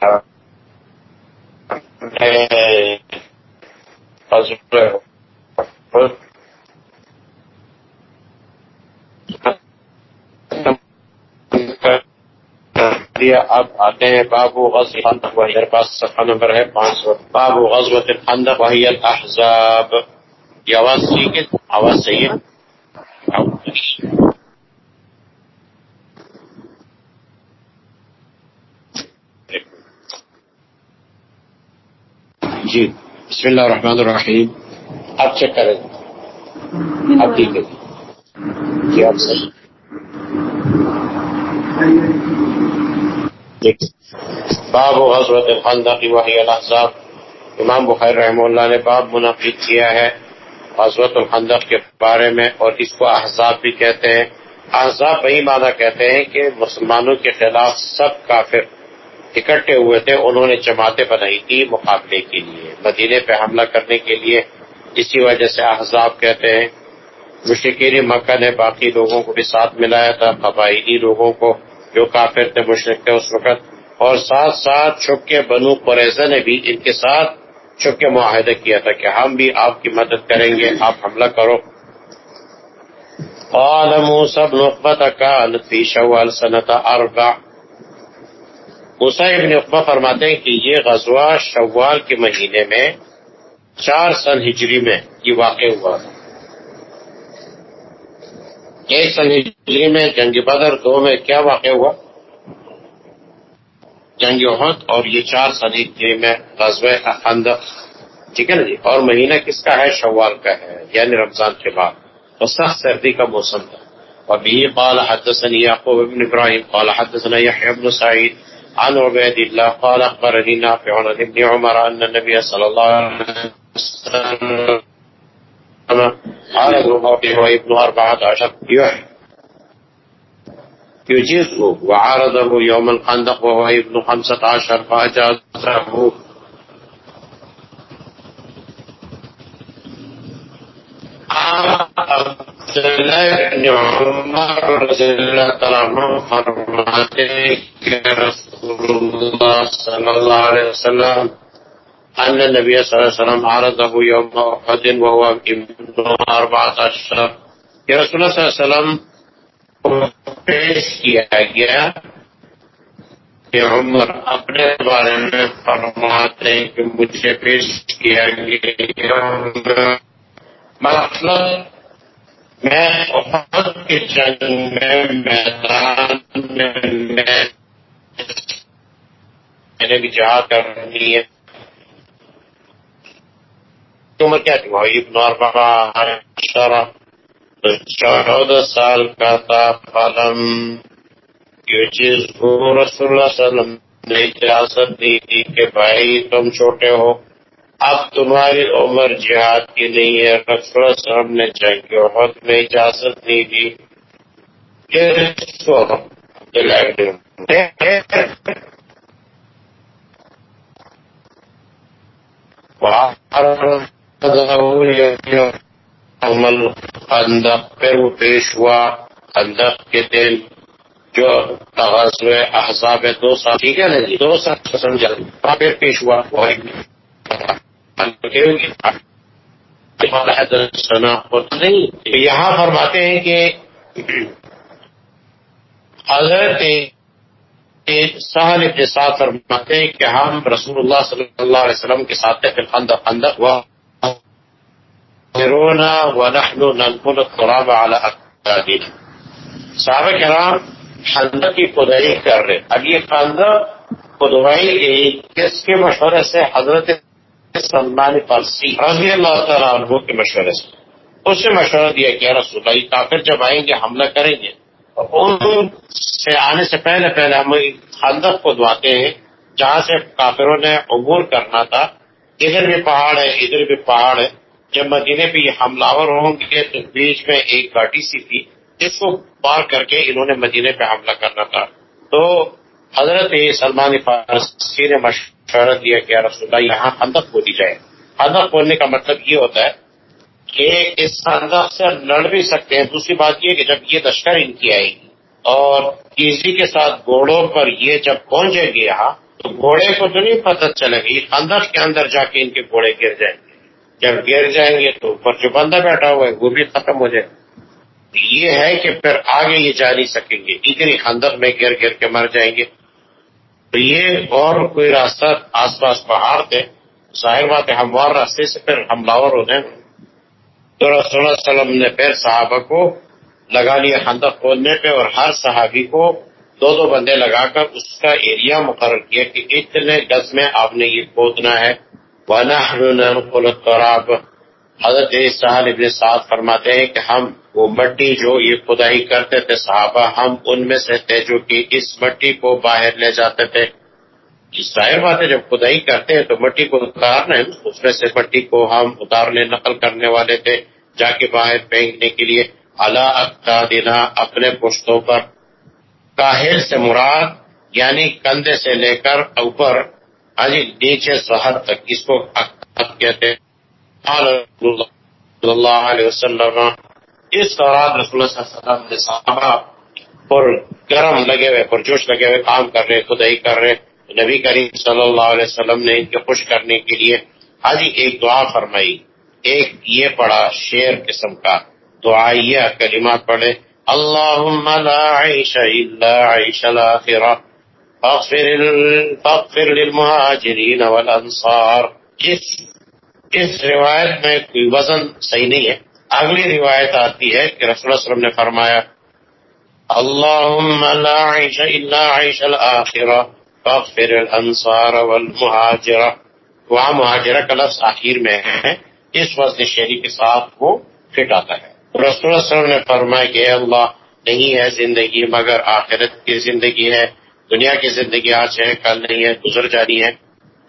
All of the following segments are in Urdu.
اب آتے ہیں بابو غز میرے پاس صفحہ نمبر ہے پانچ سو بابو غزوت الخندق وحی الاحزاب یہ آواز ٹھیک ہے آواز صحیح ہے جی بسم اللہ الرحمن الرحیم۔ اب چیک کریں۔ اب ٹھیک ہے جی آپ صحیح باب غزوت الخندق وحی الاحزاب۔ امام بخیر رحمہ اللہ نے باب منعقد کیا ہے غزوت الخندق کے بارے میں اور اس کو احزاب بھی کہتے ہیں۔ احزاب وہی معنی کہتے ہیں کہ مسلمانوں کے خلاف سب کافر اکٹھے ہوئے تھے، انہوں نے جماعتیں بنائی تھی مقابلے کے لیے، مدینے پہ حملہ کرنے کے لیے۔ اسی وجہ سے احزاب کہتے ہیں مشکری مکہ نے باقی لوگوں کو بھی ساتھ ملایا تھا، قبائلی لوگوں کو جو کافر تھے مشرق تھے اس وقت۔ اور ساتھ ساتھ چھپ کے بنو قریضہ نے بھی ان کے ساتھ چھپ کے معاہدہ کیا تھا کہ ہم بھی آپ کی مدد کریں گے، آپ حملہ کرو۔ قال موسى بن عقبة كانت في شوال سنة أربع موسا ابن اقبا فرماتے ہیں کہ یہ غزوہ شوال کے مہینے میں چار سن ہجری میں یہ واقع ہوا ایک سن ہجری میں جنگ بدر دو میں کیا واقع ہوا؟ جنگ عہد اور یہ چار سن ہجری میں غزوہ خندق ٹھیک ہے نا جی؟ اور مہینہ کس کا ہے؟ شوال کا ہے یعنی رمضان کے بعد۔ تو سخت سردی کا موسم تھا۔ وبه قال حدثني يعقوب بن ابراهيم قال حدثنا يحيى بن سعيد عن عبيد الله قال اخبرني نافع عن ابن عمر ان النبي صلى الله عليه وسلم قال عرض وهو ابن أربعة عشر. يجيزه وعارضه يوم الخندق وهو ابن خمسة عشر فأجازه. عبداللہ عمر رضی اللہ تعالیٰ کہ رسول اللہ صلی اللہ علیہ وسلم ان صلی اللہ علیہ وسلم عرضه يوم احد وهو ابن اربعة عشر رسول اللہ صلی اللہ علیہ وسلم کو پیش کیا گیا کہ عمر اپنے بارے میں فرماتے ہیں کہ مجھے پیش کیا گیا۔ مطلب میں احد کے جنگ میں میدان میں میں نے بھی جہاد کرنی ہے۔ عمر کیا تھی بھائی ابن اربعہ چودہ سال کا تھا۔ قلم یہ چیز رسول اللہ صلی اللہ علیہ وسلم نے اجازت دی تھی کہ بھائی تم چھوٹے ہو۔ اب تمہاری عمر جہاد کی نہیں ہے رسول اللہ علیہ وسلم نے جنگ کے وقت میں اجازت نہیں دی۔ عمل خندق پھر وہ پیش ہوا خندق کے دن، جو تغزو احزاب ہے دو سال، ٹھیک ہے نا جی؟ دو سال سمجھا پھر پیش ہوا۔ وہ نہیں یہاں فرماتے ہیں کہ حضرت سہل ابن سعد فرماتے ہیں کہ ہم رسول اللہ صلی اللہ علیہ وسلم کے ساتھ پھر خندق خندق ہوا ونحن ننقل التراب على أكتابنا صحابہ کرام خندق کی خدائی کر رہے اب یہ خندق خدائی کس کے مشورے سے حضرت سلمان فارسی رضی اللہ تعالیٰ عنہ کے مشورے سے۔ اس سے مشورہ دیا کہ رسول اللہ کافر جب آئیں گے، حملہ کریں گے۔ ان سے آنے سے پہلے پہلے ہم خندق کو دعاتے ہیں، جہاں سے کافروں نے عبور کرنا تھا۔ ادھر بھی پہاڑ ہے، ادھر بھی پہاڑ ہے۔ جب مدینے پہ یہ حملہ ہوں گے تو بیچ میں ایک گاٹی سی تھی، جس کو پار کر کے انہوں نے مدینے پہ حملہ کرنا تھا۔ تو حضرت سلمان فارسی نے مشورہ دیا کہ رسول اللہ، یہاں خندق بولی جائے۔ خندق بولنے کا مطلب یہ ہوتا ہے کہ اس خندق سے لڑ بھی سکتے ہیں۔ دوسری بات یہ کہ جب یہ لشکر ان کی آئے گی اور کسی کے ساتھ گھوڑوں پر یہ جب پہنچے گی یہاں، تو گھوڑے کو تو نہیں پتہ چلے گا یہ اندر کے اندر جا کے ان کے گھوڑے گر جائیں گے۔ جب گر جائیں گے تو اوپر جو بندہ بیٹھا ہوا ہے، وہ بھی ختم ہو جائے گا۔ یہ ہے کہ پھر آگے یہ جا نہیں سکیں گے۔ اتنی خندق میں گر گر کے مر جائیں گے۔ تو یہ اور کوئی راستہ آس پاس پہاڑ تھے۔ ظاہر بات ہے ہموار راستے سے پھر ہو جائیں تو رسول اللہ علیہ وسلم نے پھر صحابہ کو لگا لیا خندق کھولنے پہ اور ہر صحابی کو دو دو بندے لگا کر اس کا ایریا مقرر کیا کہ اتنے گز میں آپ نے یہ کھودنا ہے۔ حضرت ابن سعد فرماتے ہیں کہ ہم وہ مٹی جو یہ کھدائی کرتے تھے صحابہ، ہم ان میں سے تھے جو کہ اس مٹی کو باہر لے جاتے تھے۔ ظاہر بات ہے، جب کھدائی کرتے ہیں تو مٹی کو اتارنا اس میں سے مٹی کو ہم اتارنے نقل کرنے والے تھے، جا کے باہر پھینکنے کے لیے۔ اللہ دینا اپنے پشتوں پر۔ کاہل سے مراد یعنی کندھے سے لے کر اوپر ہاں جی، نیچے سہر تک، اس کو کہتے صلی اللہ علیہ وسلم اس دوران رسول اللہ صلی اللہ علیہ وسلم صحابہ پر گرم لگے ہوئے پر جوش لگے ہوئے کام کر رہے خدائی کر رہے۔ نبی کریم صلی اللہ علیہ وسلم نے ان کے خوش کرنے کے لیے حاجی ایک دعا فرمائی۔ ایک یہ پڑا شیر قسم کا۔ دعا یہ کلمات پڑھے۔ اللهم لا عيش إلا عيش الآخرة فاغفر, فاغفر للمهاجرين والأنصار اس اس روایت میں کوئی وزن صحیح نہیں ہے۔ اگلی روایت آتی ہے کہ رسول اللہ علیہ وسلم نے فرمایا اللهم لا عيش إلا عيش الآخرة فاغفر الأنصار والمهاجرة وہاں مہاجرہ کا لفظ آخر میں ہے۔ اس وزن شہری کے ساتھ وہ فٹ آتا ہے۔ رسول اللہ علیہ وسلم نے فرمایا کہ اللہ، نہیں ہے زندگی، مگر آخرت کی زندگی ہے، دنیا کی زندگی، آج ہے، کل نہیں ہے، گزر جانی ہے۔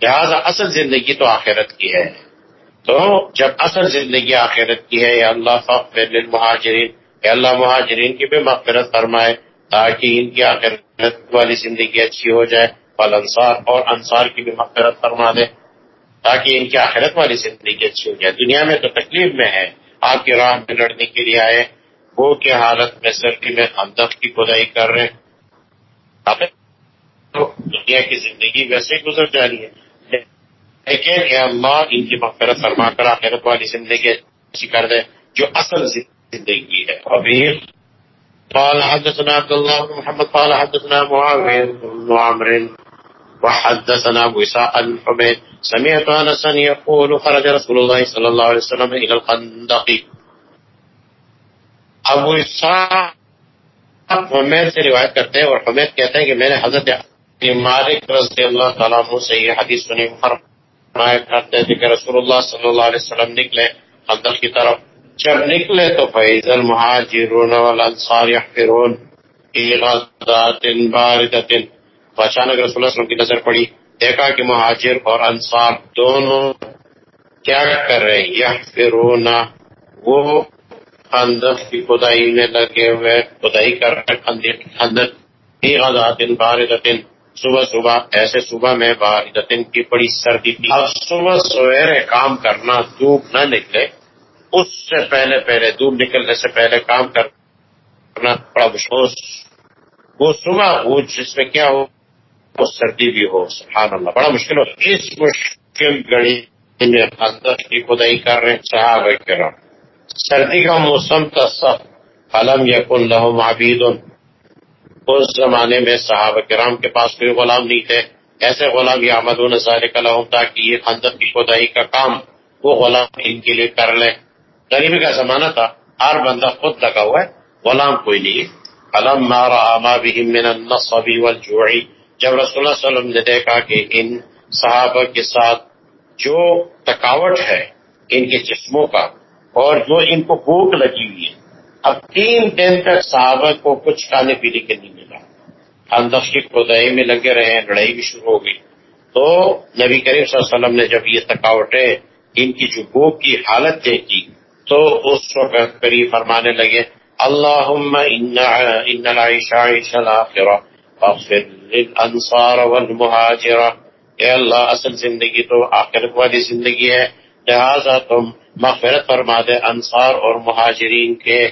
لہٰذا اصل زندگی تو آخرت کی ہے۔ تو جب اصل زندگی آخرت کی ہے، یا اللہ فخر مہاجرین یا اللہ مہاجرین کی بھی مغفرت فرمائے تاکہ ان کی آخرت والی زندگی اچھی ہو جائے پل انصار اور انصار کی بھی مغفرت فرما دے تاکہ ان کی آخرت والی زندگی اچھی ہو جائے۔ دنیا میں تو تکلیف میں ہے، آپ کی راہ میں لڑنے کے لیے آئے، وہ کی حالت میں سردی میں ہمدف کی کھدائی کر رہے ہیں؟ دنیا کی زندگی ویسے ہی گزر جانی ہے۔ لیکن اے اللہ ان کی مغفرت فرما کر آخرت والی زندگی اچھی کر دے جو اصل زندگی ہے۔ ابھی قال حدثنا عبد الله بن محمد، قال حدثنا معاوية بن عمرو، وحدثنا ابو اسحاق الحميد سمعت انسا يقول خرج رسول الله صلى الله عليه وسلم الى الخندق ابو اسحاق حمید سے روایت کرتے ہیں اور حمید کہتے ہیں کہ میں نے حضرت مالک رضی اللہ تعالیٰ عنہ سے یہ حدیث سنی فرمایا کرتے تھے کہ رسول اللہ صلی اللہ علیہ وسلم نکلے خندق کی طرف۔ جب نکلے تو فیض المہاجرون والانصار یحفرون فی غزات باردت۔ اچانک رسول اللہ صلی اللہ علیہ وسلم کی نظر پڑی، دیکھا کہ مہاجر اور انصار دونوں کیا کر رہے ہیں؟ یحفرون۔ وہ خندق کی خدائی میں لگے ہوئے خدائی کر رہے خندق فی غزات باردت۔ صبح صبح، ایسے صبح میں باردتن کی بڑی سردی تھی۔ اب صبح سویرے کام کرنا دھوپ نہ نکلے، اس سے پہلے پہلے دھوپ نکلنے سے پہلے کام کرنا بڑا مشکل۔ وہ صبح وہ جس میں کیا ہو، وہ سردی بھی ہو، سبحان اللہ، بڑا مشکل ہو۔ اس مشکل گڑی میں اندر کی کھدائی کر رہے صحابہ کرام۔ سردی کا موسم تھا سخت علم یقن لہم عبید اس زمانے میں صحابہ کرام کے پاس کوئی غلام نہیں تھے۔ ایسے غلام یہ آمد نظارے کا تاکہ یہ خندق کی کھدائی کا کام وہ غلام ان کے لیے کر لیں غریبی کا زمانہ تھا، ہر بندہ خود لگا ہوا ہے، غلام کوئی نہیں علم مارا بھی من النصبی والجوعی جب رسول اللہ علیہ وسلم نے دیکھا کہ ان صحابہ کے ساتھ جو تکاوٹ ہے ان کے جسموں کا اور جو ان کو بھوک لگی ہوئی ہے اب تین دن تک صحابہ کو کچھ کھانے پینے کے نہیں ملا۔ اندر کی کھدائی میں لگے رہے لڑائی بھی شروع ہو گئی۔ تو نبی کریم صلی اللہ علیہ وسلم نے جب یہ تکاوٹیں ان کی جو بھوک کی حالت دیکھی، تو اس وقت قریب فرمانے لگے اللہ انصار والمہاجرہ۔ اے اللہ، اصل زندگی تو آخرت والی زندگی ہے، لہذا تم مغفرت فرما دے انصار اور مہاجرین کے۔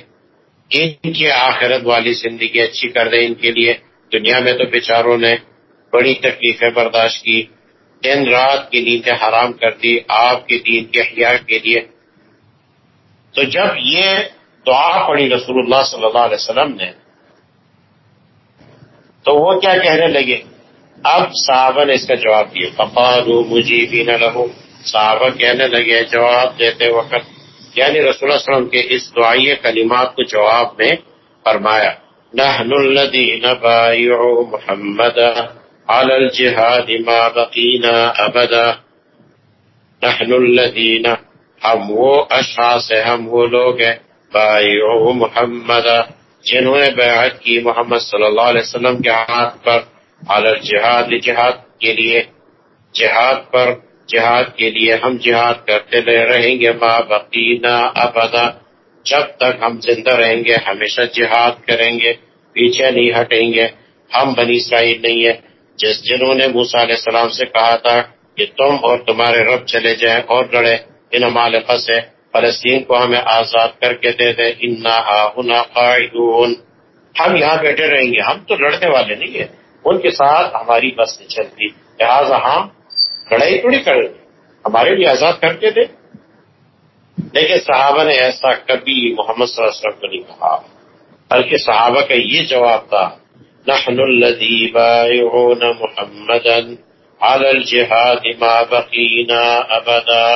ان کی آخرت والی زندگی اچھی کر دے ان کے لیے۔ دنیا میں تو بیچاروں نے بڑی تکلیفیں برداشت کی۔ دن رات کی نیندیں حرام کر دی، آپ کے دین کے احیاء کے لیے۔ تو جب یہ دعا پڑی رسول اللہ صلی اللہ علیہ وسلم نے، تو وہ کیا کہنے لگے؟ اب صحابہ نے اس کا جواب دیا۔ پپارو مجھے بھی نہ لہو صحابہ کہنے لگے، جواب دیتے وقت یعنی رسول اللہ علیہ وسلم کے اس دعائیہ کلمات کو جواب میں فرمایا، نحن الذين بايعوا محمدا على الجهاد ما بقينا ابدا۔ نحن الذين ہم وہ اشخاص ہیں، ہم وہ لوگ ہیں بایعوا محمدا جنہوں نے بیعت کی محمد صلی اللہ علیہ وسلم کے ہاتھ پر على الجهاد جہاد کے لیے جہاد پر جہاد کے لیے ہم جہاد کرتے رہیں گے ماں بقینا ابدا۔ جب تک ہم زندہ رہیں گے، ہمیشہ جہاد کریں گے، پیچھے نہیں ہٹیں گے۔ ہم بنی اسرائیل نہیں ہے جس جنہوں نے موسا علیہ السلام سے کہا تھا کہ تم اور تمہارے رب چلے جائیں اور لڑے، ان مالک سے فلسطین کو ہمیں آزاد کر کے دے دے انا قاعدون۔ ہم یہاں بیٹھے رہیں گے۔ ہم تو لڑنے والے نہیں ہیں۔ ان کے ساتھ ہماری بس نہیں چلتی۔ لہٰذا ہم لڑائی تھوڑی کر ہمارے بھی آزاد کر کے دے۔ لیکن صحابہ نے ایسا کبھی محمد صلی اللہ علیہ وسلم کو نہیں کہا۔ بلکہ صحابہ کا یہ جواب تھا، نحن الذي بايعون محمدا على الجهاد ما بقينا ابدا.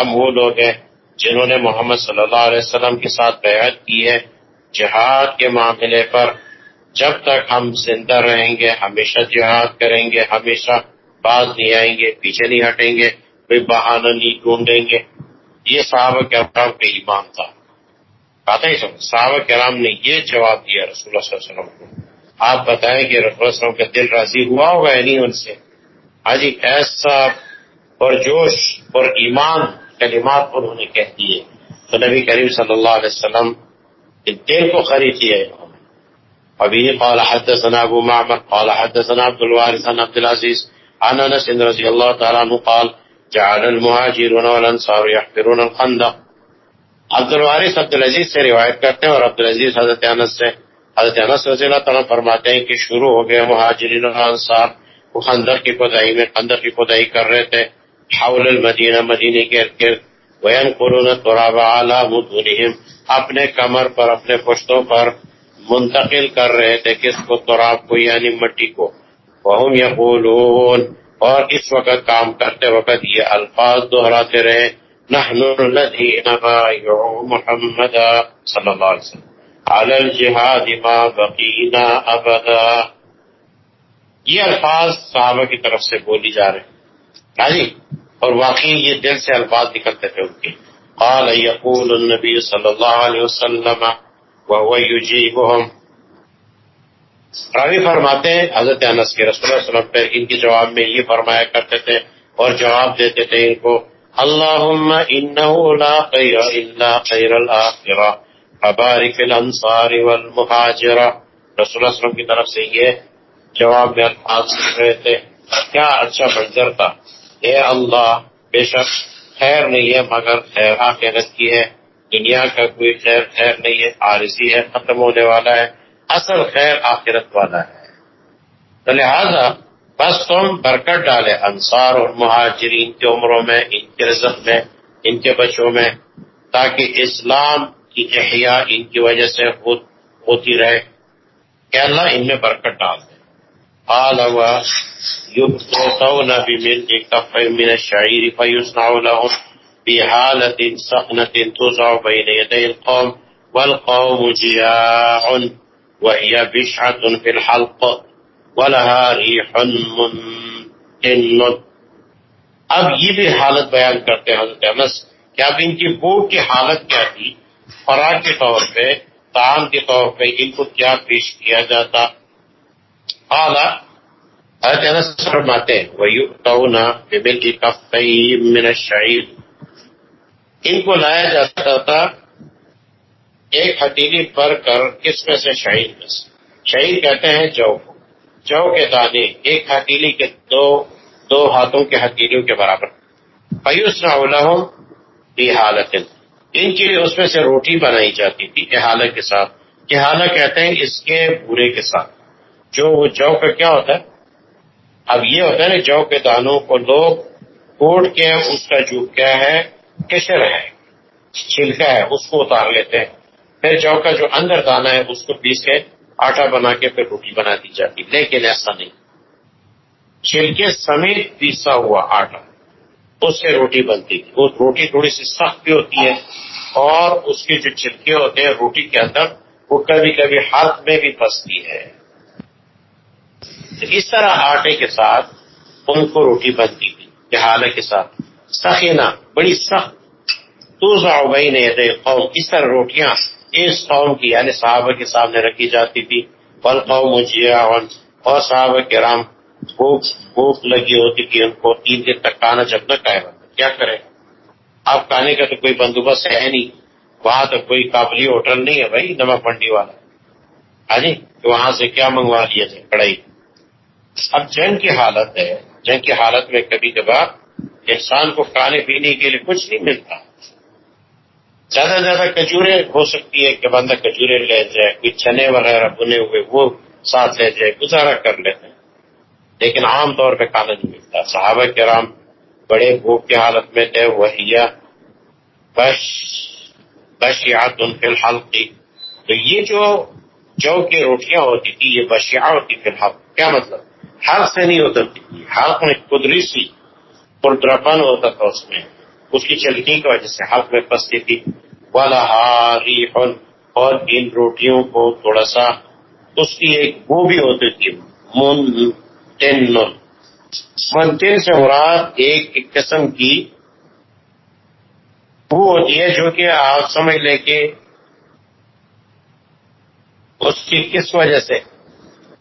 ہم وہ لوگ ہیں جنہوں نے محمد صلی اللہ علیہ وسلم کے ساتھ بیعت کی ہے جہاد کے معاملے پر۔ جب تک ہم زندہ رہیں گے، ہمیشہ جہاد کریں گے، ہمیشہ باز نہیں آئیں گے، پیچھے نہیں ہٹیں گے، کوئی بہانہ نہیں ڈھونڈیں گے۔ یہ صحابہ کرام کا ایمان تھا۔ کہتا ہی سب صحابہ کرام نے یہ جواب دیا رسول اللہ صلی اللہ علیہ وسلم کو۔ آپ بتائیں کہ رسول اللہ علیہ وسلم کا دل راضی ہوا ہوگا یا نہیں ان سے؟ حاجی ایسا اور جوش اور ایمان کلمات انہوں نے کہہ دیے۔ تو نبی کریم صلی اللہ علیہ وسلم کے دل کو خرید دیا ابھی قال حدثنا ابو معمر، قال حدثنا عبد الوارث عن عبد العزيز عن انس رضي الله تعالى عنه قال، جعل المهاجرون والانصار يحفرون الخندق. عبد الوارث عبد العزیز سے روایت کرتے ہیں اور عبد العزیز حضرت انس سے، حضرت انس رضی اللہ تعالیٰ فرماتے ہیں کہ شروع ہو گئے مہاجرین اور انصار وہ خندق کی کھدائی میں، خندق کی کھدائی کر رہے تھے، حول المدینہ مدینے کے ارد گرد وین قرون تراب اعلیٰ مدنہم اپنے کمر پر، اپنے پشتوں پر منتقل کر رہے تھے، کس کو؟ تراب کو یعنی مٹی کو۔ وہم یقولون اور اس وقت کام کرتے وقت یہ الفاظ دہراتے رہے۔ نحن الذين بايعوا محمد صلی اللہ علیہ وسلم۔ على الجهاد ما بقينا ابدا یہ الفاظ صحابہ کی طرف سے بولی جا رہے ہیں۔ ہاں جی؟ اور واقعی یہ دل سے الفاظ نکلتے تھے ان کے۔ قال يقول النبي صلی اللہ علیہ وسلم وهو يجيبهم۔ راوی فرماتے ہیں، حضرت انس کے رسول اللہ علیہ وسلم پہ ان کے جواب میں یہ فرمایا کرتے تھے اور جواب دیتے تھے ان کو اللهم انه لا خير الا خير الاخره فبارك الانصار والمهاجر رسول اللہ علیہ وسلم کی طرف سے یہ جواب میں الفاظ سن رہے تھے، کیا اچھا منظر تھا۔ اے اللہ، بے شک خیر نہیں ہے، مگر خیر آخرت کی ہے۔ دنیا کا کوئی خیر خیر نہیں ہے عارضی ہے، ختم ہونے والا ہے۔ اصل خیر آخرت والا ہے۔ تو لہذا بس تم برکت ڈالے انصار اور مہاجرین کی عمروں میں، ان کے رزق میں، ان کے بچوں میں، تاکہ اسلام کی احیاء ان کی وجہ سے خود ہوتی رہے۔ کہ اللہ ان میں برکت ڈال دے۔ قال و يبطون بملء كف من الشعير فيصنع لهم بحالة سخنة توزع بين يدي القوم والقوم جياع وهي بشعة في الحلق ولها ريح منتن. اب یہ بھی حالت بیان کرتے ہیں حضرت انس کہ اب ان کی بھوک کی حالت کیا تھی؟ خوراک کے طور پہ تعام کے طور پہ ان کو کیا پیش کیا جاتا؟ اعلیٰ حضرت انس فرماتے ہیں، وَيُؤْتَوْنَ بِمِلْءِ كَفَّيْهِ مِنَ الشَّعِيرِ۔ ان کو لایا جاتا تھا ایک ہتیلی بھر کر کس میں سے شہید میں سے؟ شہید کہتے ہیں جو۔ جو کے دانے، ایک ہتیلی کے دو دو ہاتھوں کے ہتھیلیوں کے برابر۔ فیوس نہ حالت۔ ان کے لیے اس میں سے روٹی بنائی جاتی تھی احالہ کے ساتھ۔ احالہ کہتے ہیں اس کے بورے کے ساتھ۔ جو وہ جو کا کیا ہوتا ہے؟ اب یہ ہوتا ہے نا جو کے دانوں کو لوگ کوٹ کے اس کا جو کیا ہے، کشر ہے، چھلکا ہے، اس کو اتار لیتے ہیں۔ پھر جو کا جو اندر دانا ہے، اس کو پیس کے آٹا بنا کے پھر روٹی بنا دی جاتی لیکن ایسا نہیں۔ چھلکے سمیت پیسا ہوا آٹا، اس سے روٹی بنتی تھی۔ وہ روٹی تھوڑی سی سخت بھی ہوتی ہے اور اس کے جو چھلکے ہوتے ہیں روٹی کے اندر، وہ کبھی کبھی ہاتھ میں بھی پستی ہے۔ اس طرح آٹے کے ساتھ ان کو روٹی بنتی تھی جہالہ کے ساتھ۔ سخینا، بڑی سخت۔ تو نے قوم، اس طرح روٹیاں اس قوم کی یعنی صحابہ کے سامنے رکھی جاتی تھی۔ پل قوم اور صحابہ کے رام بھوک بھوک لگی ہوتی تھی ان کو، تین دن تک کھانا جب نہ کہے کیا کرے آپ کھانے کا تو کوئی بندوبست ہے نہیں۔ وہاں تو کوئی قابلی ہوٹل نہیں ہے بھائی، نمک منڈی والا۔ ہاں جی؟ وہاں سے کیا منگوا لیا جائے؟ کڑھائی۔ اب جنگ کی حالت ہے، جنگ کی حالت میں کبھی کبھار انسان کو کھانے پینے کے لیے کچھ نہیں ملتا۔ زیادہ زیادہ کجورے ہو سکتی ہے کہ بندہ کجورے لے جائے، کوئی چنے وغیرہ بنے ہوئے وہ ساتھ لے جائے، گزارا کر لیتے ہیں۔ لیکن عام طور پہ کھانا نہیں ملتا۔ صحابہ کرام بڑے بھوک کی حالت میں تھے، وہیا بش بشیات ان فی الحال کی تو یہ جو جو کی روٹیاں ہوتی تھی، یہ بشیا ہوتی فی الحال کیا مطلب؟ حلق سے نہیں اترتی تھی حلق میں قدری سی پردرپن ہوتا تھا اس میں۔ اس کی چلکی کی وجہ سے حلق میں پستی تھی۔ والا اور ان روٹیوں کو تھوڑا سا، اس کی ایک وہ بھی ہوتی تھی من منتن سے مراد ایک قسم کی وہ ہوتی ہے جو کہ آپ سمجھ لیں کہ اس کی کس وجہ سے؟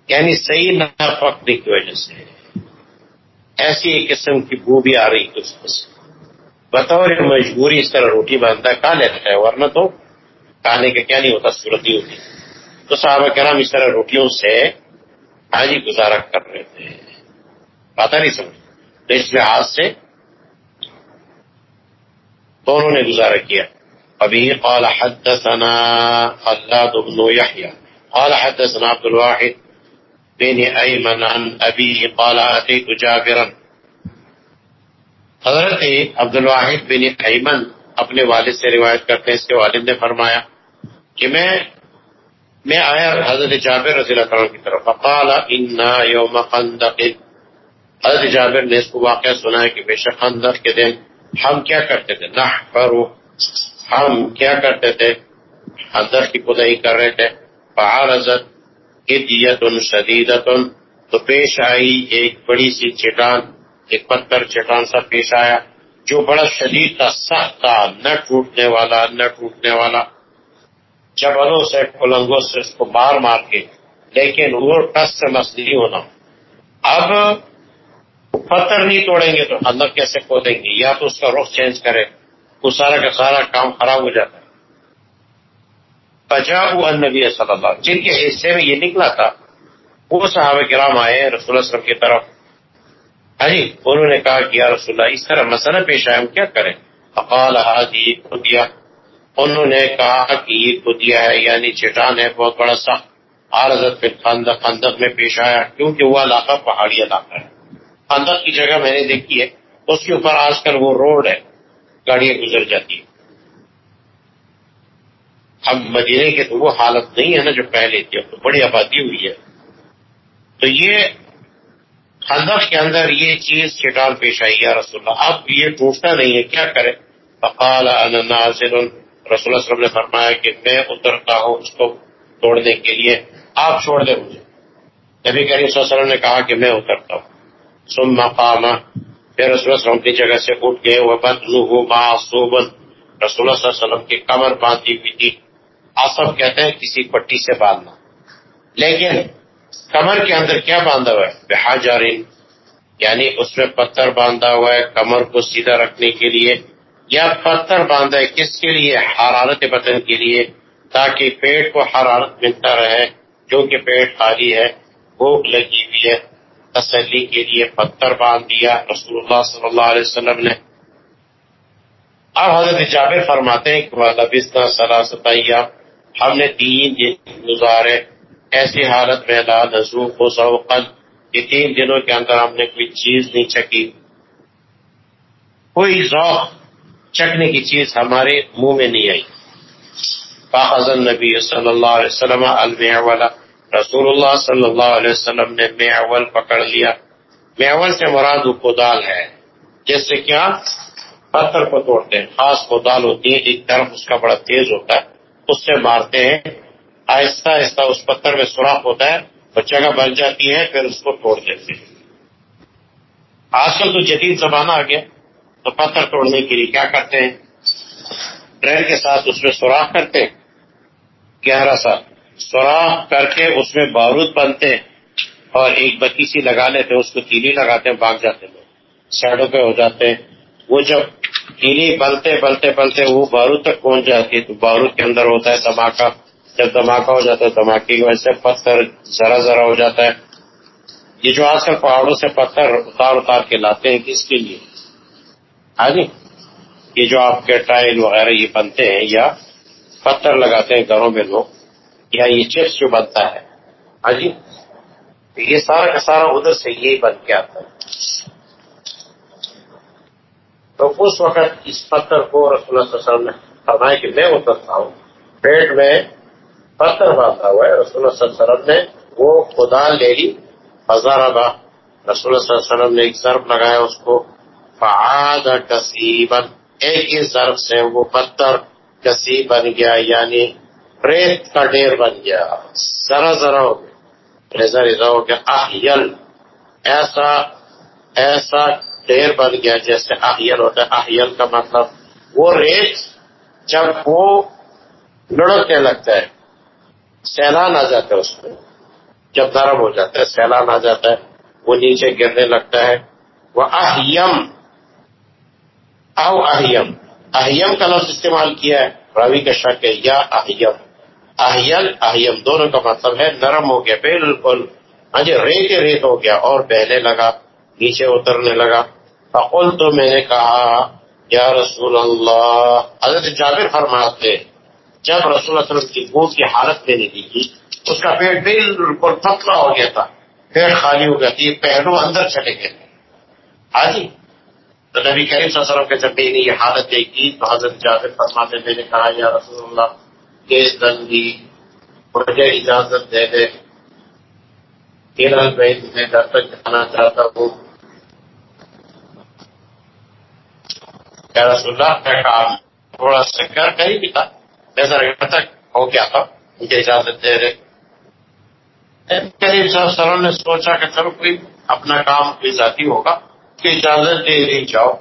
یعنی صحیح نہ پکنے کی وجہ سے۔ ایسی ایک قسم کی بو بھی آ رہی تھی اس میں سے۔ بطور مجبوری اس طرح روٹی باندھتا کھا لیتا ہے، ورنہ تو کھانے کا کیا نہیں ہوتا، صورت ہی ہوتی تو صحابہ کرام اس طرح روٹیوں سے آج ہی گزارا کر رہے تھے۔ پتا نہیں سمجھ۔ تو اس لحاظ سے دونوں نے گزارا کیا۔ ابھی قال حدثنا خلاد بن يحيى قال حدثنا عبد الواحد بن ايمن عن ابي قال اتيت جابرا۔ حضرت عبد الواحد بن ایمن اپنے والد سے روایت کرتے ہیں، اس کے والد نے فرمایا کہ میں میں آیا حضرت جابر رضی اللہ عنہ کی طرف۔ فقال، انا یوم خندق. حضرت جابر نے اس کو واقعہ سنا ہے کہ بے شک خندق کے دن ہم کیا کرتے تھے؟ نہ ہم کیا کرتے تھے؟ خندق کی خدائی کر رہے تھے۔ فعارضت ادیت شدیدت تو پیش آئی ایک بڑی سی چٹان۔ ایک پتھر چٹان سا پیش آیا، جو بڑا شدید تھا، سخت تھا، نہ ٹوٹنے والا، نہ ٹوٹنے والا۔ چبلوں سے پلنگوں سے اس کو مار مار کے، لیکن وہ ٹس سے مس نہیں ہونا۔ اب پتھر نہیں توڑیں گے تو اندر کیسے کھودیں گے؟ یا تو اس کا رخ چینج کرے، وہ سارا کا سارا کام خراب ہو جاتا ہے۔ پجا نبی صلی اللہ جن کے حصے میں یہ نکلا تھا، وہ صحابہ کرام آئے رسول اللہ وسلم کی طرف۔ جی انہوں نے کہا کہ یا رسول اللہ، اس طرح مسئلہ پیش آئے، ہم کیا کریں؟ اقال حاجی خودیا انہوں نے کہا کہ یہ خودیا ہے یعنی چٹان ہے، بہت بڑا سخت۔ عارضت پھر خندق خندق میں پیش آیا، کیونکہ وہ علاقہ پہاڑی علاقہ ہے۔ خندق کی جگہ میں نے دیکھی ہے، اس کے اوپر آج کل وہ روڈ ہے، گاڑیاں گزر جاتی ہیں۔ اب مدینے کے تو وہ حالت نہیں ہے نا جو پہلے تھی، اب تو بڑی آبادی ہوئی ہے۔ تو یہ خندق کے اندر یہ چیز چٹان پیش آئی ہے رسول اللہ، اب یہ ٹوٹتا نہیں ہے، کیا کرے؟ فقال، انا نازل. رسول اللہ وسلم نے فرمایا کہ میں اترتا ہوں اس کو توڑنے کے لیے، آپ چھوڑ دیں مجھے۔ نبی کریم صلی اللہ علیہ وسلم نے کہا کہ میں اترتا ہوں۔ سم مقام پھر رسول اللہ وسلم کی جگہ سے اٹھ گئے وہ بند معصوبن رسول اللہ صلی اللہ علیہ وسلم کی کمر باندھی ہوئی تھی۔ آصف کہتے ہیں، کسی پٹی سے باندھنا۔ لیکن کمر کے اندر کیا باندھا ہوا ہے؟ بحاجارین یعنی اس میں پتھر باندھا ہوا ہے کمر کو سیدھا رکھنے کے لیے، یا پتھر باندھا ہے کس کے لیے؟ حرارت بدن کے لیے، تاکہ پیٹ کو حرارت ملتا رہے۔ جو کہ پیٹ خالی ہے، بھوک لگی ہوئی ہے۔ تسلی کے لیے پتھر باندھ دیا۔ رسول اللہ صلی اللہ علیہ وسلم نے۔ اب حضرت جابر فرماتے ہیں کہ سلاست ہم نے تین دن گزارے۔ ایسی حالت میں لا نزو کو کہ تین دنوں کے اندر ہم نے کوئی چیز نہیں چکی۔ کوئی ذوق چکنے کی چیز ہمارے منہ میں نہیں آئی۔ فاخذ نبی صلی اللہ علیہ وسلم المعولا رسول اللہ صلی اللہ علیہ وسلم نے معول پکڑ لیا۔ معول سے مراد کدال ہے، جس سے کیا؟ پتھر کو توڑتے ہیں، خاص کدال ہوتی ہے، ایک طرف اس کا بڑا تیز ہوتا ہے، اس سے مارتے ہیں آہستہ آہستہ اس پتھر میں سوراخ ہوتا ہے اور جگہ بن جاتی ہے، پھر اس کو توڑ دیتے ہیں۔ آج کل تو جدید زمانہ آ گیا، تو پتھر توڑنے کے لیے کیا کرتے ہیں؟ ٹرین کے ساتھ اس میں سوراخ کرتے ہیں گہرا سا سوراخ کر کے اس میں بارود بنتے ہیں اور ایک بتی سی لگا لیتے اس کو تیلی لگاتے ہیں، بھاگ جاتے ہیں۔ سائڈوں پہ ہو جاتے ہیں۔ وہ جب تیلی بلتے بلتے بلتے وہ بارود تک پہنچ جاتی ہے، تو بارود کے اندر ہوتا ہے دھماکہ۔ جب دھماکہ ہو جاتا ہے، دھماکے کی وجہ سے پتھر ذرا ذرا ہو جاتا ہے۔ یہ جو آج کل پہاڑوں سے پتھر اتار اتار کے لاتے ہیں، کس کے لیے؟ ہاں جی؟ یہ جو آپ کے ٹائل وغیرہ یہ بنتے ہیں یا پتھر لگاتے ہیں گھروں میں لوگ، یا یہ چپس جو بنتا ہے۔ ہاں جی؟ یہ سارا کا سارا ادھر سے یہی بن کے آتا ہے۔ تو اس وقت اس پتھر کو رسول اللہ صلی اللہ علیہ وسلم نے فرمایا کہ میں اترتا ہوں، پیٹ میں پتھر باندھا ہوا ہے، رسول اللہ صلی اللہ علیہ وسلم نے وہ خدا لے لی ہزار با رسول اللہ صلی اللہ علیہ وسلم نے ایک ضرب لگایا اس کو، فعاد کسیبن۔ ایک ہی ضرب سے وہ پتھر کسی بن گیا یعنی ریت کا ڈیر بن گیا۔ ذرا ذرا ہو گیا۔ ریزا ریزا ہو گیا آہیل ایسا ایسا ڈیر بن گیا جیسے آہیل ہوتا ہے۔ آہیل کا مطلب وہ ریت جب وہ لڑکنے لگتا ہے۔ سیلان آ جاتا ہے اس میں۔ جب نرم ہو جاتا ہے سیلان آ جاتا ہے، وہ نیچے گرنے لگتا ہے۔ وہ اہیم۔ او اہیم۔ اہیم کا لفظ استعمال کیا ہے روی کا شک ہے یا اہیم۔ اہیل، اہیم، دونوں کا مطلب ہے نرم ہو گیا، بالکل۔ ہاں جی ریت ریت ہو گیا، اور بہنے لگا، نیچے اترنے لگا۔ فقل تو میں نے کہا، یا رسول اللہ۔ حضرت جابر فرماتے جب رسول اللہ علیہ وسلم کی بھوک کی حالت میں نہیں تھی اس کا پیٹ بالکل پتلا ہو گیا تھا۔ پیٹ خالی ہو گیا تھی پہلو اندر چلے گئے ہاں جی تو نبی کریم صلی اللہ علیہ وسلم کے جب میں نے یہ حالت دیکھی، تو حضرت جاظر فرماتے میں نے کہا، یا رسول اللہ کے دی مجھے اجازت دے دے۔ تیرہ میں تمہیں گھر تک جانا چاہتا ہوں۔ رسول اللہ کا کام تھوڑا سا گھر کا ہی بھی تھا گھر تک ہو گیا تھا، مجھے اجازت دے دے۔ کریم صلی اللہ علیہ وسلم نے سوچا کہ چلو کوئی اپنا کام کوئی ذاتی ہوگا کہ اجازت دے دی جاؤ۔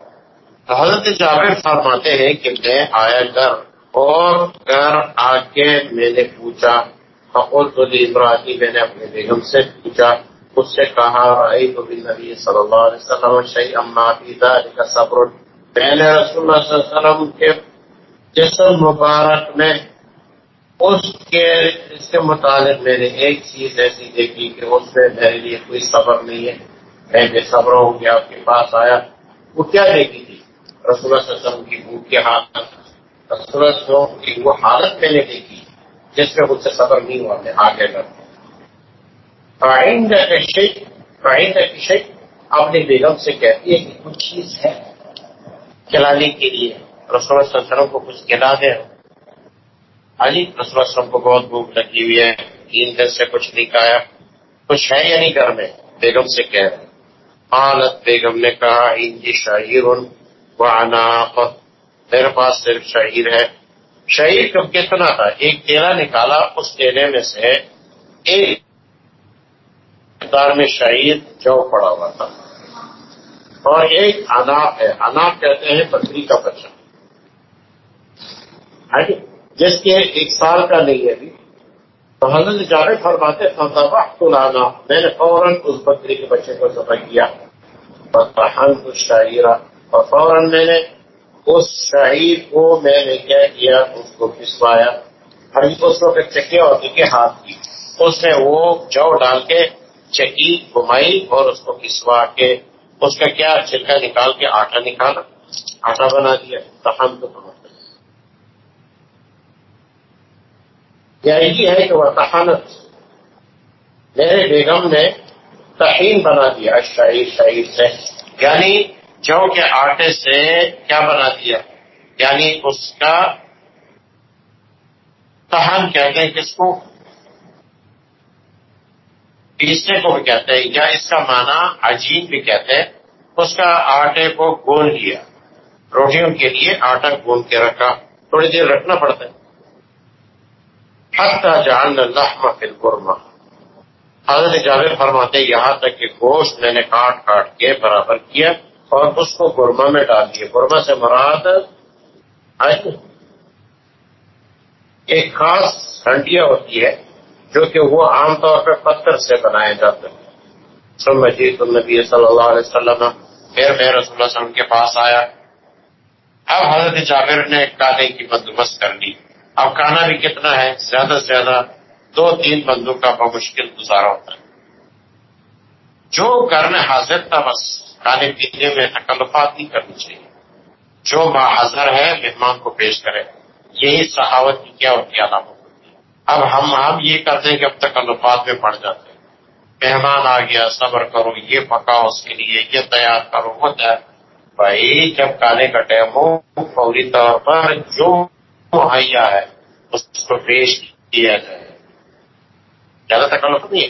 تو حضرت جاوید فرماتے ہیں کہ میں آیا گھر اور گھر آ کے میں نے پوچھا بہت بڑی عمراتی میں نے اپنے بیگم سے پوچھا، اس سے کہا رئی تو نبی صلی اللہ علیہ وسلم شہی اما پیدا کا صبر۔ میں نے رسول اللہ صلی اللہ علیہ وسلم کے جسم مبارک میں، اس کے اس کے متعلق میں نے ایک چیز ایسی دیکھی کہ اس میں میرے لیے کوئی صبر نہیں ہے۔ میں بے صبر ہو گیا، آپ کے پاس آیا۔ وہ کیا دیکھی تھی؟ رسول اللہ صلی اللہ علیہ وسلم کی بھوک کی حالت۔ رسول اللہ علیہ وسلم کی وہ حالت میں نے دیکھی جس میں مجھ سے صبر نہیں ہوا، میں آگے کر آئندہ شیخ اپنی بیگم سے کہتی ہے کہ کچھ چیز ہے کھلانے کے لیے۔ رسول اللہ صلی اللہ علیہ وسلم کو کچھ کھلا دے۔ ہاں جی رسول اللہ وسلم کو بہت بھوک لگی ہوئی ہے، تین دن سے کچھ نہیں کھایا۔ کچھ ہے یا نہیں گھر میں؟ بیگم سے کہہ رہے۔ حالت بیگم نے کہا ان شاہیر و عناق میرے پاس صرف شہیر ہے۔ شہیر کب کتنا تھا؟ ایک تیرا نکالا، اس تیرے میں سے ایک میں شہید جو پڑا ہوا تھا۔ اور ایک اناپ ہے۔ اناپ کہتے ہیں بکری کا بچہ۔ جس کے ایک سال کا نہیں ہے ابھی۔ تو حضرت جاوید فرماتے تو لانا میں نے فوراً اس بکری کے بچے کو سفر کیا۔ شاہیرہ اور فوراً میں نے اس شاہیر کو میں نے کیا کیا اس کو پسوایا۔ ہر اس وقت چکیا ہوتی کے ہاتھ کی۔ اس نے وہ جو ڈال کے چکی، گھمائی اور اس کو پسوا کے۔ اس کا کیا چھلکا نکال کے آٹا نکالا؟ آٹا بنا دیا۔ تحم تو یہی ہے کہ وہ تحانت میرے بیگم نے تحین بنا دیا اچھا، شعیر شعیر سے۔ یعنی جو کے آٹے سے کیا بنا دیا؟ یعنی اس کا تہن کہتے ہیں کس کو؟ پیسنے کو بھی کہتے ہیں، یا اس کا معنی عجیب بھی کہتے ہیں۔ اس کا آٹے کو گون لیا، روٹیوں کے لیے آٹا گون کے رکھا، تھوڑی دیر رکھنا پڑتا ہے۔ حتہ جان لحم فی القرما حضرت جاوید فرماتے یہاں تک کہ گوشت میں نے کاٹ کاٹ کے برابر کیا اور اس کو گرما میں ڈال دیا۔ گرما سے مراد ایک خاص ہنڈیا ہوتی ہے جو کہ وہ عام طور پہ پتھر سے بنائے جاتے ہیں سمجھیت النبی صلی اللہ علیہ وسلم، پھر میں رسول اللہ وسلم کے پاس آیا۔ اب حضرت جابر نے کانے کی بندوبست کر لی۔ اب بھی کتنا ہے؟ زیادہ سے زیادہ دو تین بندوں کا بمشکل گزارا ہوتا ہے۔ جو گھر میں حاضر تھا، بس کھانے پینے میں تکلفات نہیں کرنی چاہیے۔ جو حاضر ہے، مہمان کو پیش کرے۔ یہی صحاوت کی کیا ہوتی ہے۔ علامت اب ہم ہم یہ کرتے ہیں کہ اب تکلفات میں پڑ جاتے ہیں۔ مہمان آ گیا، صبر کرو، یہ پکاؤ اس کے لیے، یہ تیار کرو، وہ تیار۔ بھائی، جب کھانے کا ٹائم ہو، فوری طور پر جو مہیا ہے، اس کو پیش کیا جائے زیادہ تکلف نہیں ہے۔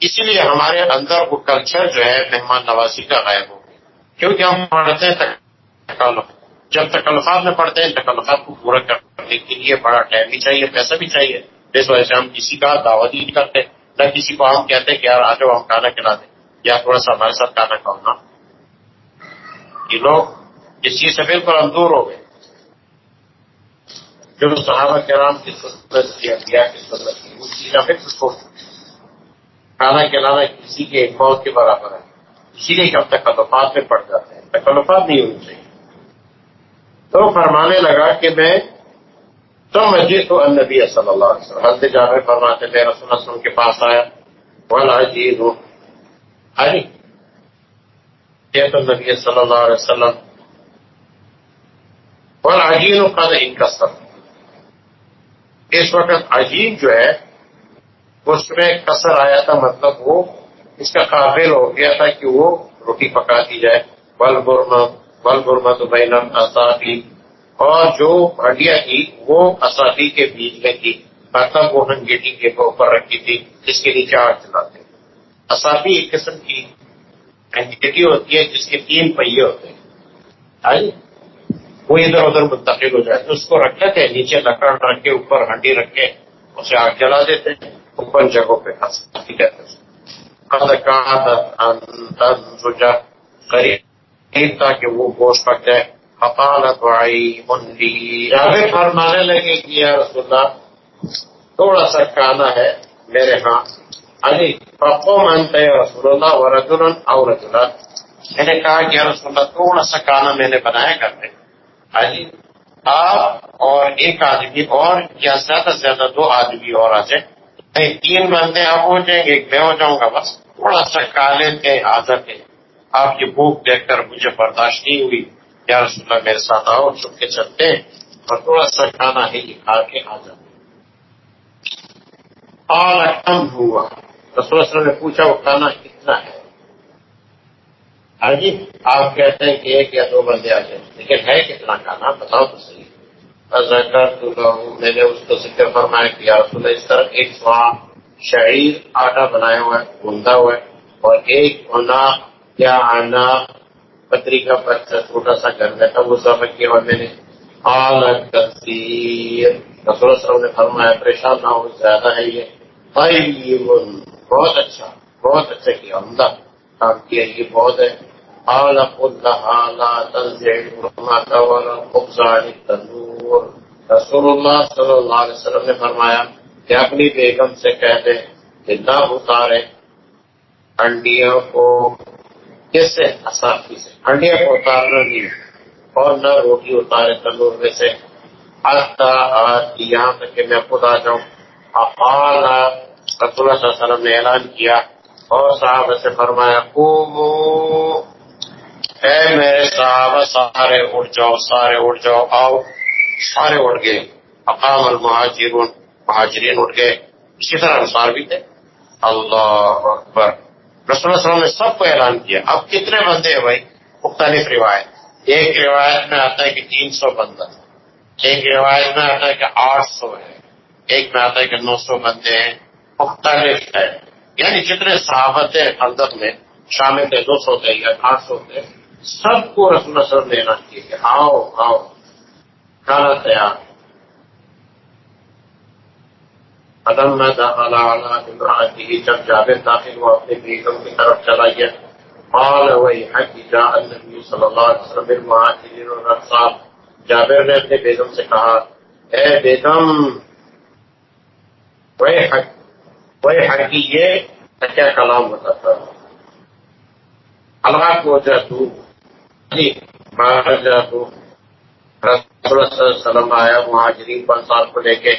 اسی لیے ہمارے اندر وہ کلچر جو ہے، مہمان نوازی کا غائب ہو گیا۔ کیونکہ ہم پڑھتے ہیں تکلف۔ جب تکلفات میں پڑھتے ہیں، تکلفات کو پورا کرنے کے لیے بڑا ٹائم بھی چاہیے، پیسہ بھی چاہیے۔ اس وجہ سے ہم کسی کا دعوت ہی نہیں کرتے، نہ کسی کو ہم کہتے ہیں کہ یار آ جاؤ ہم کھانا کھلا دیں، یا تھوڑا سا ہمارے ساتھ کھانا کھاؤ نا۔ یہ لوگ اس چیز سے بالکل اندور ہو گئے۔ جو صحابہ کرام کی سنت کی، انبیاء کی سنت کی اس چیز کا اس کو کھانا کھلانا کسی کے ایک موت کے برابر ہے۔ اسی لیے کہ ہم تکلفات میں پڑ جاتے ہیں۔ تکلفات نہیں ہونی چاہیے۔ تو فرمانے لگا کہ میں تو مسجد تو النبی صلی اللہ علیہ وسلم۔ حضرت جاوے فرماتے تھے، رسول اللہ وسلم کے پاس آیا۔ والا جی ہوں ہری تو نبی صلی اللہ علیہ وسلم۔ اور عجین کا ان کا سب اس وقت عجین جو ہے، اس میں کثر آیا تھا مطلب وہ اس کا قابل ہو گیا تھا کہ وہ روٹی پکا دی جائے۔ بل برما بل برما تو بین اور جو ہڈیاں تھی وہ اصافی کے بیچ میں تھی مطلب وہ ہنگیٹی کے اوپر رکھی تھی جس کے نیچے آگ چلاتے اصافی ایک قسم کی ہنگیٹی ہوتی ہے، جس کے تین پہیے ہوتے ہیں۔ وہ ادھر ادھر منتقل ہو جائے۔ اس کو رکھتے تھے، نیچے لکڑ رکھ کے، اوپر ہنڈی رکھ کے، اسے آگ جلا دیتے اوپن جگہوں پہ سوچا قریب تاکہ وہ گوشت پک جائے۔ حقالت وائی منڈی فرمانے لگے کہ یا رسول اللہ، تھوڑا سا کھانا ہے میرے ہاں۔ علی پپو مانتے ہیں رسول اللہ و رجولن او رجولن میں نے کہا کہ رسول اللہ، تھوڑا سا کھانا میں نے بنایا کرتے علی، آپ اور ایک آدمی اور یا زیادہ سے زیادہ دو آدمی اور آ جائے تین بندے آپ ہو جائیں گے ایک میں ہو جاؤں گا، بس۔ تھوڑا سا کالے تھے، حاضر تھے۔ آپ کی بھوک دیکھ کر مجھے برداشت نہیں ہوئی۔ یا رسول اللہ، میرے ساتھ آؤ چھپ کے چلتے اور تھوڑا سا کھانا ہی کھا کے آ جاتے اور کم ہوا۔ رسول اللہ نے پوچھا، وہ کھانا کتنا ہے؟ ہاں جی آپ کہتے ہیں کہ ایک یا دو بندے آ جائیں، لیکن ہے کتنا کھانا بتاؤ تو صحیح۔ میں نے اس کو ذکر فرمایا کہ رسول اس طرح ایک سوا شعیر، آٹا بنایا ہوا ہے گندا ہوا ہے، اور ایک ہونا یا آنا، پتری کا بچہ، چھوٹا سا گھر میں تھا، وہ سب کیا ہوا میں نے۔ رسول صاحب نے فرمایا، پریشان نہ ہو، زیادہ ہے یہ۔ بہت اچھا بہت اچھا کیا، عمدہ کام کیا، یہ بہت ہے۔ رسول اللہ صلی اللہ علیہ وسلم نے فرمایا کہ اپنی بیگم سے کہہ دیں کہ نہ اتارے انڈیوں کو. کس سے؟ اصافی سے. انڈیا کو اتارنا نہیں اور نہ روٹی اتارے تندور میں سے. یہاں تک کہ میں خود آ جاؤں. رسول اللہ صلی اللہ علیہ وسلم نے اعلان کیا اور صاحب سے فرمایا اے میرے صاحب، سارے اٹھ جاؤ، سارے اٹھ جاؤ، آؤ۔ سارے اٹھ گئے۔ اقام المہاجرون، مہاجرین اٹھ گئے۔ اسی طرح انصار بھی تھے۔ اللہ اکبر۔ رسول اللہ وسلم نے سب کو اعلان کیا۔ اب کتنے بندے ہیں بھائی؟ مختلف روایت۔ ایک روایت میں آتا ہے کہ تین سو بندہ۔ ایک روایت میں آتا ہے کہ آٹھ سو ہے۔ ایک میں آتا ہے کہ نو سو بندے ہیں۔ مختلف ہے۔ یعنی جتنے صحابت اندر میں، شامل تھے، دو سو تھے یا آٹھ سو تھے۔ سب کو رسول اللہ وسلم نے اعلان کیا کہ آؤ آؤ کھانا تیار۔ قدم میں داخلہ امراطی جب جاوید داخل ہوا اپنے بیگم کی طرف چلا گیا۔ قال وہی حق جا النبی صلی اللہ علیہ وسلم المہاجرین والانصار۔ جابر نے اپنے بیگم سے کہا، اے بیگم وہی حق وہی حق یہ کیا کلام ہوتا تھا؟ اللہ کو جا تو جی باہر جا تو جی۔ رسول اللہ صلی اللہ وسلم آیا، مہاجرین کو انصار کو لے کے۔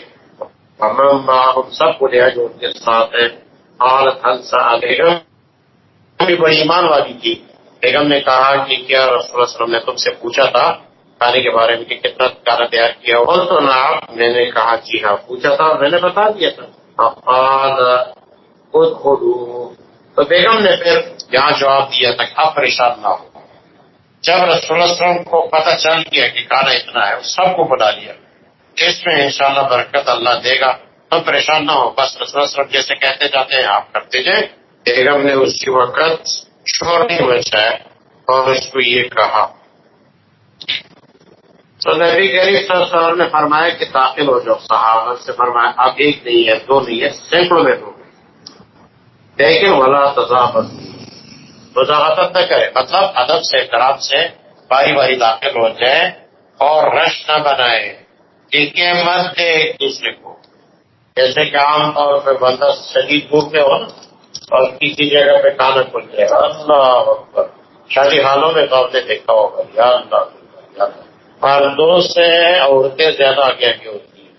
ہم سب کو لیا جو ان کے ساتھ ہے بیگم بھی بڑی ایمان والی تھی بیگم نے کہا کہ کیا رسول اللہ وسلم نے تم سے پوچھا تھا کھانے کے بارے میں کہ کتنا کھانا تیار کیا؟ ہو تو نہ میں نے کہا جی ہاں پوچھا تھا، میں نے بتا دیا تھا۔ خود خود تو بیگم نے پھر یہاں جواب دیا تھا کہ آپ پریشان نہ ہو جب رسول اللہ وسلم کو پتہ چل گیا کہ کھانا اتنا ہے سب کو بلا لیا۔ اس میں انشاءاللہ برکت اللہ دے گا۔ ہم پریشان نہ ہو بس رسول صرف جیسے کہتے جاتے ہیں، آپ کرتے جائیں۔ بیگم نے اسی وقت شور نہیں بچایا اور اس کو یہ کہا۔ تو نبی غریب صلی اللہ علیہ وسلم نے فرمایا کہ داخل ہو جاؤ، صحابہ سے فرمایا، اب ایک نہیں ہے، دو نہیں ہے، سینکڑوں میں دو۔ لیکن ولا تضافت وضاحت نہ کرے مطلب ادب سے، احترام سے باری باری داخل ہو جائے اور رش نہ بنائے مت دے ایک دوسرے کو۔ جیسے کہ عام طور پہ بندہ شدید بھوک میں ہو نا، اور کسی جگہ پہ کھانا کھل جائے گا اللہ اکبر۔ شادی حالوں میں تو آپ نے دیکھا ہوگا۔ یا اللہ مردوں سے عورتیں زیادہ آگے آگے ہوتی ہیں۔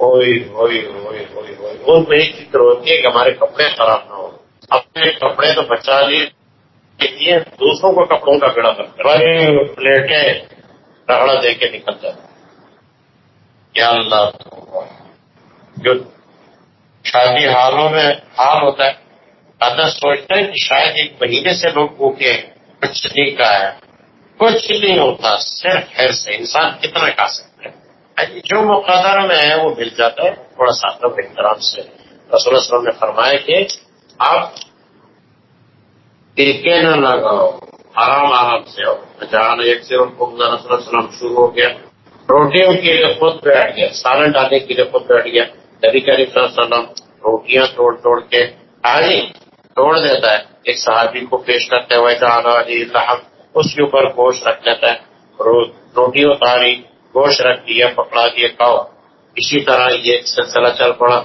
ہوئی ہوئی ہوئی ہوئی ہوئی ان میں فکر ہوتی ہے کہ ہمارے کپڑے خراب نہ ہو اپنے کپڑے تو بچا لیے دوسروں کو کپڑوں کا گڑا پلیٹیں رگڑا دے کے نکل جاتا یا اللہ جو شادی حالوں میں حال ہوتا ہے اندر سوچتا ہے کہ شاید ایک مہینے سے لوگ بھوکے کچھ نہیں کا ہے۔ کچھ نہیں ہوتا صرف خیر سے انسان کتنا کھا سکتا ہے جو مقدر میں ہے وہ مل جاتا ہے۔ تھوڑا سا احترام سے۔ رسول وسلم نے فرمایا کہ آپ ٹیکے نہ لگاؤ آرام آرام سے آؤ۔ جہاں ایک سے ان کو وسلم شروع ہو گیا۔ روٹیوں کے لیے خود بیٹھ گیا، سالن ڈالنے کے لیے خود بیٹھ گیا۔ نبی کریم صلی اللہ علیہ وسلم روٹیاں توڑ توڑ کے آگے توڑ دیتا ہے۔ ایک صحابی کو پیش کرتے ہوئے اس کے اوپر گوشت رکھ لیتا ہے۔ روٹی اتاری، گوشت رکھ دیا پکڑا دیا کھاؤ۔ اسی طرح یہ سلسلہ چل پڑا۔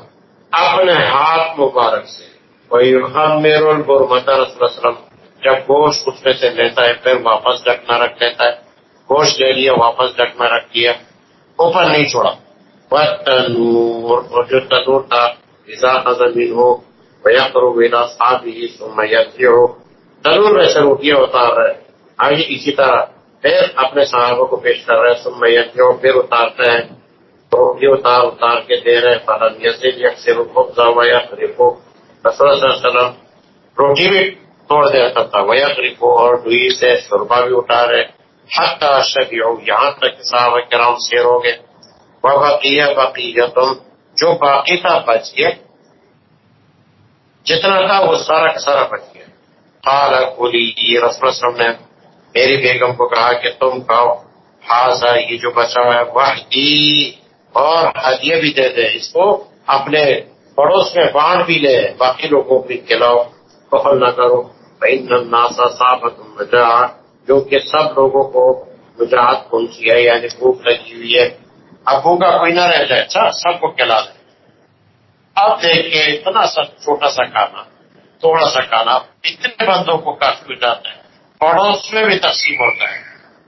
اپنے ہاتھ مبارک سے۔ وہی میرول رسول وسلم۔ جب گوشت اس میں سے لیتا ہے، پھر واپس رکھنا رکھ لیتا ہے۔ گوشت لے لیا، واپس ڈٹ میں رکھ دیا۔ اوپر نہیں چھوڑا۔ تنور اور جو تنور تھا زمین ہو بیا کرو ویلا ساتھ ہی سمتی ہو تنور میں سے روٹیاں اتار رہے آگے اسی طرح پھر اپنے صحابوں کو پیش کر رہے سمیتی ہو پھر اتارتے ہیں۔ روٹی اتار اتار کے دے رہے فلن یزید یکسر الخبز یا خریفو رسول صلی اللہ علیہ وسلم روٹی بھی توڑ دیتا تھا ویا خریفو اور ڈوئی سے شربا بھی اٹھا رہے۔ حتی شبیعو یہاں تک صحابہ کرام سیر ہو گئے۔ وبقیہ بقیتم جو باقی تھا بچ گیا۔ جتنا تھا وہ سارا کا سارا بچ گیا۔ قال قولی رسول وسلم نے میری بیگم کو کہا کہ تم کھاؤ۔ حاضا یہ جو بچا ہے وحدی اور ہدیہ بھی دے دے۔ اس کو اپنے پڑوس میں بانٹ بھی لے، باقی لوگوں کو بھی کھلاؤ۔ بخل نہ کرو فإن الناس صابت جو کہ سب لوگوں کو وجاہت پہنچی ہے یعنی بھوک لگی ہوئی ہے۔ اب بھوکا کوئی نہ رہ جائے اچھا سب کو کھلا دے اب دیکھیں، اتنا سا چھوٹا سا کھانا، تھوڑا سا کھانا، اتنے بندوں کو کافی جاتا ہے پڑوس میں بھی تقسیم ہوتا ہے۔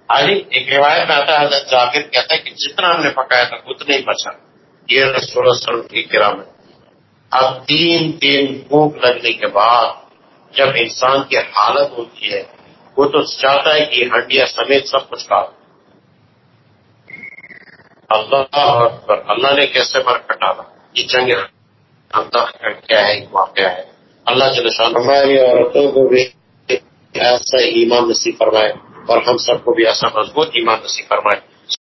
آجی ایک روایت میں آتا ہے، حضرت جاگر کہتا ہے کہ جتنا ہم نے پکایا تھا، اتنا ہی بچا۔ یہ رسول وسلم کی کرام ہے اب تین تین بھوک لگنے کے بعد جب انسان کی حالت ہوتی ہے، وہ تو چاہتا ہے کہ ہڈیاں سمیت سب کچھ کھا اللہ اللہ نے کیسے پر کٹانا یہ جنگ کیا ہے واقعہ ہے۔ اللہ جلشان ہماری عورتوں کو بھی ایسا ایمان نصیب فرمائے، اور ہم سب کو بھی ایسا مضبوط ایمان نصیب فرمائے۔